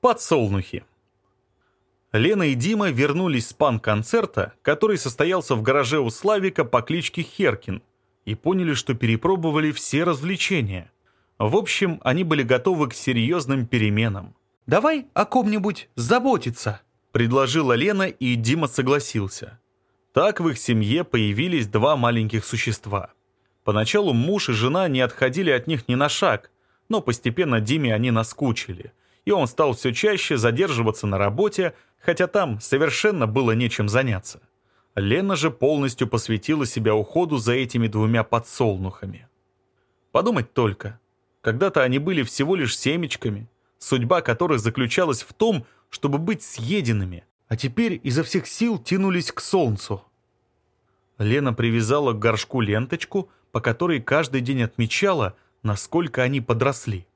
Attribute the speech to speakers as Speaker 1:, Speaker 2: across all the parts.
Speaker 1: Подсолнухи. Лена и Дима вернулись с пан-концерта, который состоялся в гараже у Славика по кличке Херкин, и поняли, что перепробовали все развлечения. В общем, они были готовы к серьезным переменам.
Speaker 2: «Давай о ком-нибудь заботиться», —
Speaker 1: предложила Лена, и Дима согласился. Так в их семье появились два маленьких существа. Поначалу муж и жена не отходили от них ни на шаг, но постепенно Диме они наскучили — и он стал все чаще задерживаться на работе, хотя там совершенно было нечем заняться. Лена же полностью посвятила себя уходу за этими двумя подсолнухами. Подумать только. Когда-то они были всего лишь семечками, судьба которых заключалась в том, чтобы быть съеденными, а теперь изо всех сил тянулись к солнцу. Лена привязала к горшку ленточку, по которой каждый день отмечала, насколько они подросли.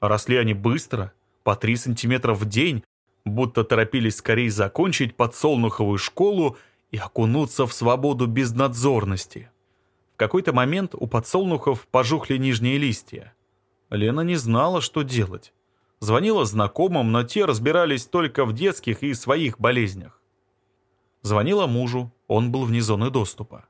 Speaker 1: Росли они быстро, по 3 сантиметра в день, будто торопились скорее закончить подсолнуховую школу и окунуться в свободу безнадзорности. В какой-то момент у подсолнухов пожухли нижние листья. Лена не знала, что делать. Звонила знакомым, но те разбирались только в детских и своих болезнях. Звонила мужу, он был вне зоны доступа.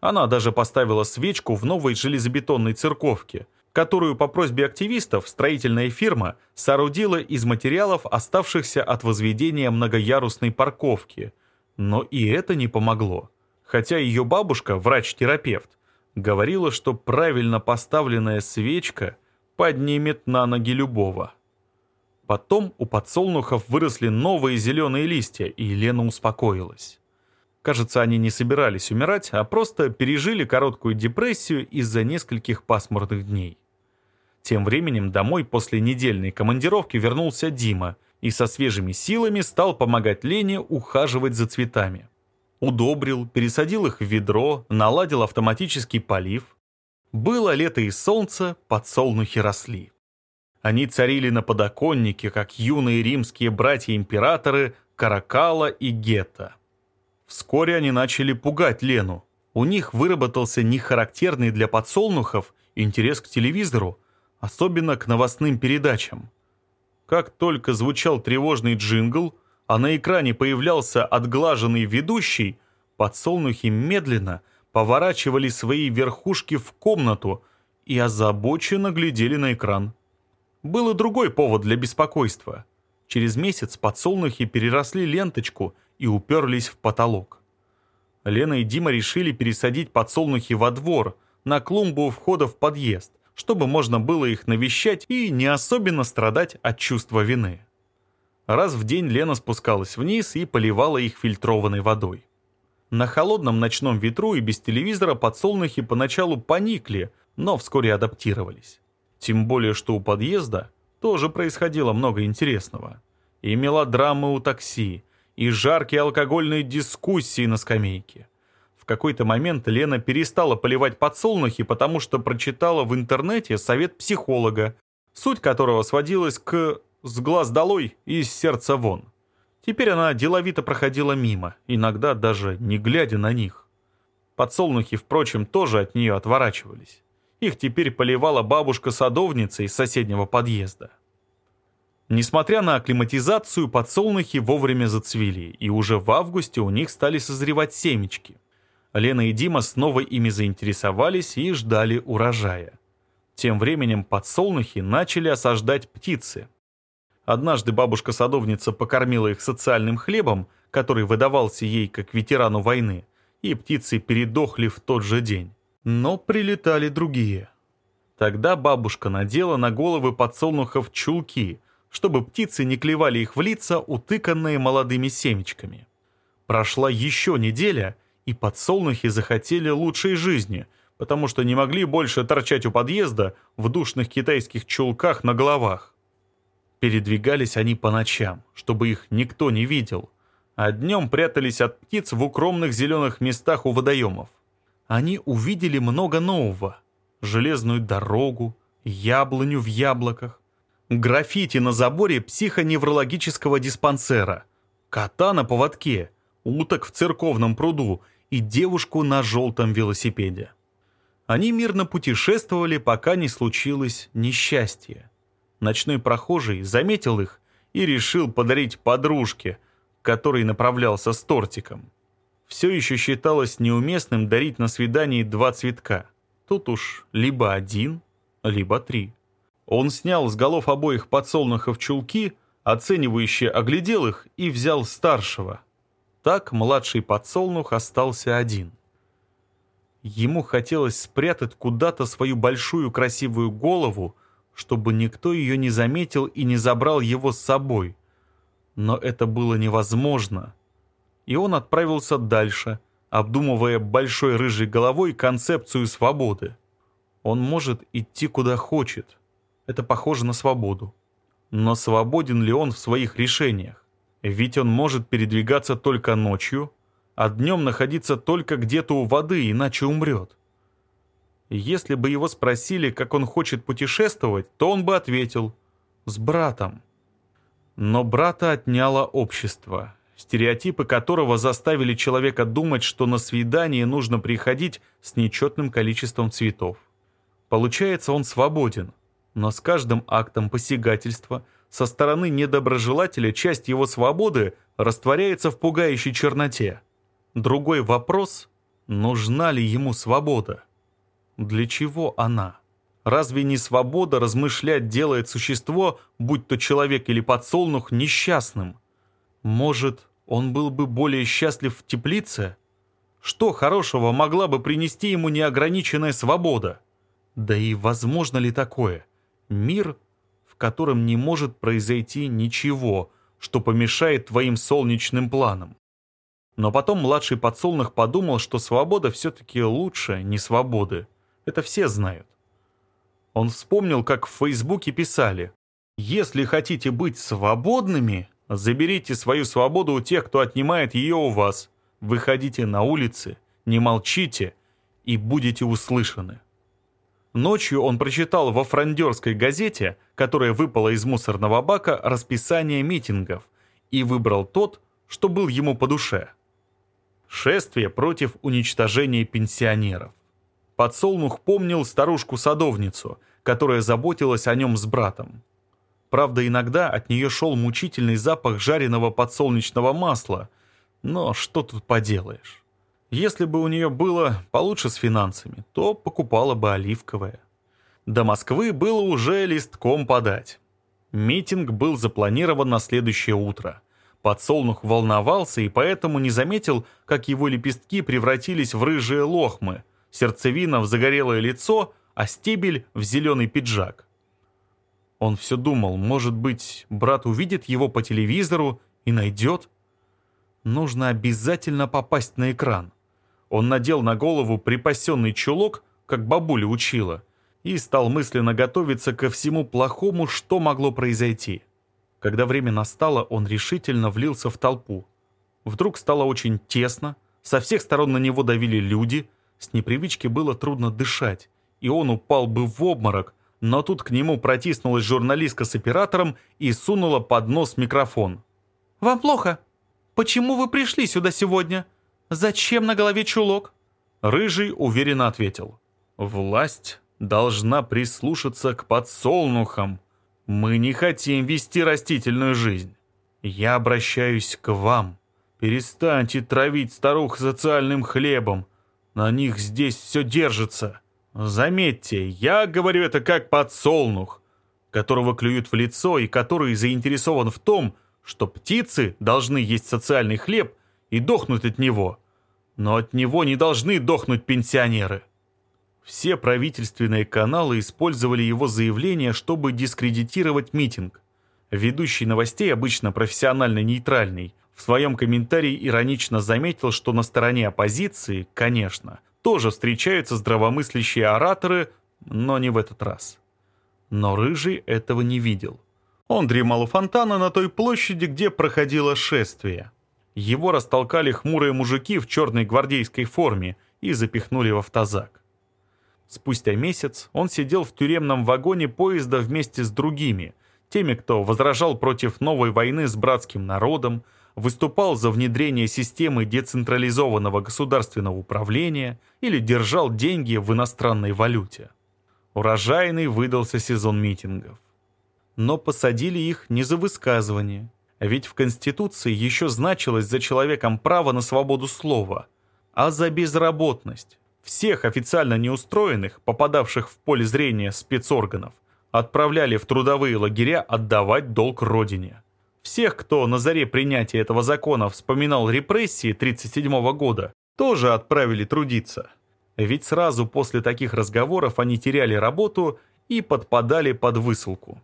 Speaker 1: Она даже поставила свечку в новой железобетонной церковке – которую по просьбе активистов строительная фирма соорудила из материалов, оставшихся от возведения многоярусной парковки. Но и это не помогло. Хотя ее бабушка, врач-терапевт, говорила, что правильно поставленная свечка поднимет на ноги любого. Потом у подсолнухов выросли новые зеленые листья, и Елена успокоилась. Кажется, они не собирались умирать, а просто пережили короткую депрессию из-за нескольких пасмурных дней. Тем временем домой после недельной командировки вернулся Дима и со свежими силами стал помогать Лене ухаживать за цветами. Удобрил, пересадил их в ведро, наладил автоматический полив. Было лето и солнце, подсолнухи росли. Они царили на подоконнике, как юные римские братья-императоры Каракала и Гетта. Вскоре они начали пугать Лену. У них выработался нехарактерный для подсолнухов интерес к телевизору, особенно к новостным передачам. Как только звучал тревожный джингл, а на экране появлялся отглаженный ведущий, подсолнухи медленно поворачивали свои верхушки в комнату и озабоченно глядели на экран. Был и другой повод для беспокойства – Через месяц подсолнухи переросли ленточку и уперлись в потолок. Лена и Дима решили пересадить подсолнухи во двор, на клумбу у входа в подъезд, чтобы можно было их навещать и не особенно страдать от чувства вины. Раз в день Лена спускалась вниз и поливала их фильтрованной водой. На холодном ночном ветру и без телевизора подсолнухи поначалу поникли, но вскоре адаптировались. Тем более, что у подъезда тоже происходило много интересного. И мелодрамы у такси, и жаркие алкогольные дискуссии на скамейке. В какой-то момент Лена перестала поливать подсолнухи, потому что прочитала в интернете совет психолога, суть которого сводилась к «с глаз долой и с сердца вон». Теперь она деловито проходила мимо, иногда даже не глядя на них. Подсолнухи, впрочем, тоже от нее отворачивались. Их теперь поливала бабушка-садовница из соседнего подъезда. Несмотря на акклиматизацию, подсолнухи вовремя зацвели, и уже в августе у них стали созревать семечки. Лена и Дима снова ими заинтересовались и ждали урожая. Тем временем подсолнухи начали осаждать птицы. Однажды бабушка-садовница покормила их социальным хлебом, который выдавался ей как ветерану войны, и птицы передохли в тот же день. Но прилетали другие. Тогда бабушка надела на головы подсолнухов чулки, чтобы птицы не клевали их в лица, утыканные молодыми семечками. Прошла еще неделя, и подсолнухи захотели лучшей жизни, потому что не могли больше торчать у подъезда в душных китайских чулках на головах. Передвигались они по ночам, чтобы их никто не видел, а днем прятались от птиц в укромных зеленых местах у водоемов они увидели много нового. Железную дорогу, яблоню в яблоках, граффити на заборе психоневрологического диспансера, кота на поводке, уток в церковном пруду и девушку на желтом велосипеде. Они мирно путешествовали, пока не случилось несчастье. Ночной прохожий заметил их и решил подарить подружке, к которой направлялся с тортиком все еще считалось неуместным дарить на свидании два цветка. Тут уж либо один, либо три. Он снял с голов обоих подсолнухов чулки, оценивающе оглядел их и взял старшего. Так младший подсолнух остался один. Ему хотелось спрятать куда-то свою большую красивую голову, чтобы никто ее не заметил и не забрал его с собой. Но это было невозможно — и он отправился дальше, обдумывая большой рыжей головой концепцию свободы. Он может идти куда хочет. Это похоже на свободу. Но свободен ли он в своих решениях? Ведь он может передвигаться только ночью, а днем находиться только где-то у воды, иначе умрет. Если бы его спросили, как он хочет путешествовать, то он бы ответил «с братом». Но брата отняло общество стереотипы которого заставили человека думать, что на свидание нужно приходить с нечетным количеством цветов. Получается, он свободен, но с каждым актом посягательства со стороны недоброжелателя часть его свободы растворяется в пугающей черноте. Другой вопрос – нужна ли ему свобода? Для чего она? Разве не свобода размышлять делает существо, будь то человек или подсолнух, несчастным? Может, он был бы более счастлив в теплице? Что хорошего могла бы принести ему неограниченная свобода? Да и возможно ли такое? Мир, в котором не может произойти ничего, что помешает твоим солнечным планам. Но потом младший подсолнух подумал, что свобода все-таки лучше не свободы. Это все знают. Он вспомнил, как в Фейсбуке писали «Если хотите быть свободными, Заберите свою свободу у тех, кто отнимает ее у вас. Выходите на улицы, не молчите и будете услышаны. Ночью он прочитал во фрондерской газете, которая выпала из мусорного бака, расписание митингов и выбрал тот, что был ему по душе. Шествие против уничтожения пенсионеров. Подсолнух помнил старушку-садовницу, которая заботилась о нем с братом. Правда, иногда от нее шел мучительный запах жареного подсолнечного масла. Но что тут поделаешь? Если бы у нее было получше с финансами, то покупала бы оливковое. До Москвы было уже листком подать. Митинг был запланирован на следующее утро. Подсолнух волновался и поэтому не заметил, как его лепестки превратились в рыжие лохмы, сердцевина в загорелое лицо, а стебель в зеленый пиджак. Он все думал, может быть, брат увидит его по телевизору и найдет. Нужно обязательно попасть на экран. Он надел на голову припасенный чулок, как бабуля учила, и стал мысленно готовиться ко всему плохому, что могло произойти. Когда время настало, он решительно влился в толпу. Вдруг стало очень тесно, со всех сторон на него давили люди, с непривычки было трудно дышать, и он упал бы в обморок, но тут к нему протиснулась журналистка с оператором и сунула под нос микрофон.
Speaker 2: «Вам плохо? Почему вы пришли сюда сегодня? Зачем на голове чулок?»
Speaker 1: Рыжий уверенно ответил. «Власть должна прислушаться к подсолнухам. Мы не хотим вести растительную жизнь. Я обращаюсь к вам. Перестаньте травить старух социальным хлебом. На них здесь все держится». Заметьте, я говорю это как подсолнух, которого клюют в лицо и который заинтересован в том, что птицы должны есть социальный хлеб и дохнуть от него. Но от него не должны дохнуть пенсионеры. Все правительственные каналы использовали его заявление, чтобы дискредитировать митинг. Ведущий новостей, обычно профессионально нейтральный, в своем комментарии иронично заметил, что на стороне оппозиции, конечно – тоже встречаются здравомыслящие ораторы, но не в этот раз. Но Рыжий этого не видел. Он дремал у фонтана на той площади, где проходило шествие. Его растолкали хмурые мужики в черной гвардейской форме и запихнули в автозак. Спустя месяц он сидел в тюремном вагоне поезда вместе с другими, теми, кто возражал против новой войны с братским народом, выступал за внедрение системы децентрализованного государственного управления или держал деньги в иностранной валюте. Урожайный выдался сезон митингов. Но посадили их не за высказывание, а ведь в Конституции еще значилось за человеком право на свободу слова, а за безработность. Всех официально неустроенных, попадавших в поле зрения спецорганов, отправляли в трудовые лагеря отдавать долг родине – всех, кто на заре принятия этого закона вспоминал репрессии 1937 года, тоже отправили трудиться. Ведь сразу после таких разговоров они теряли работу и подпадали под высылку.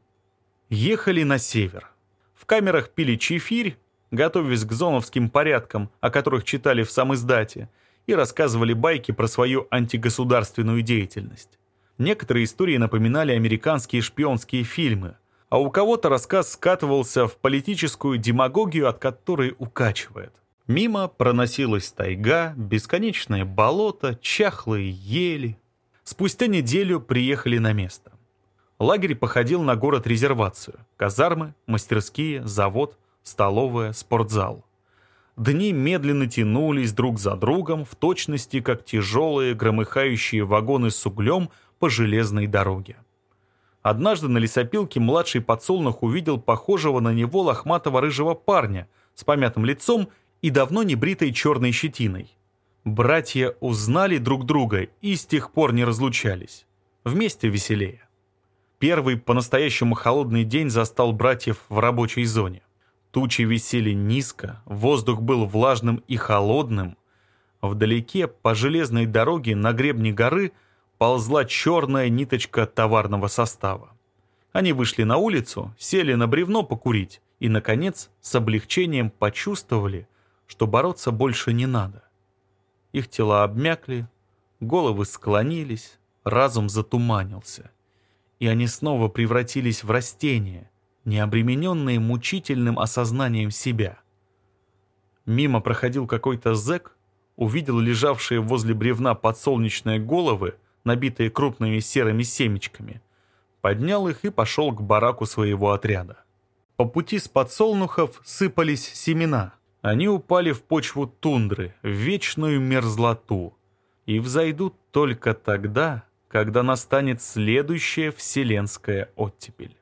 Speaker 1: Ехали на север. В камерах пили чефирь, готовясь к зоновским порядкам, о которых читали в самоиздате, и рассказывали байки про свою антигосударственную деятельность. Некоторые истории напоминали американские шпионские фильмы – а у кого-то рассказ скатывался в политическую демагогию, от которой укачивает. Мимо проносилась тайга, бесконечное болото, чахлые ели. Спустя неделю приехали на место. Лагерь походил на город-резервацию. Казармы, мастерские, завод, столовая, спортзал. Дни медленно тянулись друг за другом, в точности как тяжелые громыхающие вагоны с углем по железной дороге. Однажды на лесопилке младший подсолнух увидел похожего на него лохматого рыжего парня с помятым лицом и давно небритой черной щетиной. Братья узнали друг друга и с тех пор не разлучались. Вместе веселее. Первый по-настоящему холодный день застал братьев в рабочей зоне. Тучи висели низко, воздух был влажным и холодным. Вдалеке, по железной дороге на гребне горы – ползла черная ниточка товарного состава. Они вышли на улицу, сели на бревно покурить и, наконец, с облегчением почувствовали, что бороться больше не надо. Их тела обмякли, головы склонились, разум затуманился. И они снова превратились в растения, не обремененные мучительным осознанием себя. Мимо проходил какой-то зэк, увидел лежавшие возле бревна подсолнечные головы набитые крупными серыми семечками, поднял их и пошел к бараку своего отряда. По пути с подсолнухов сыпались семена. Они упали в почву тундры, в вечную мерзлоту, и взойдут только тогда, когда настанет следующая вселенская оттепель.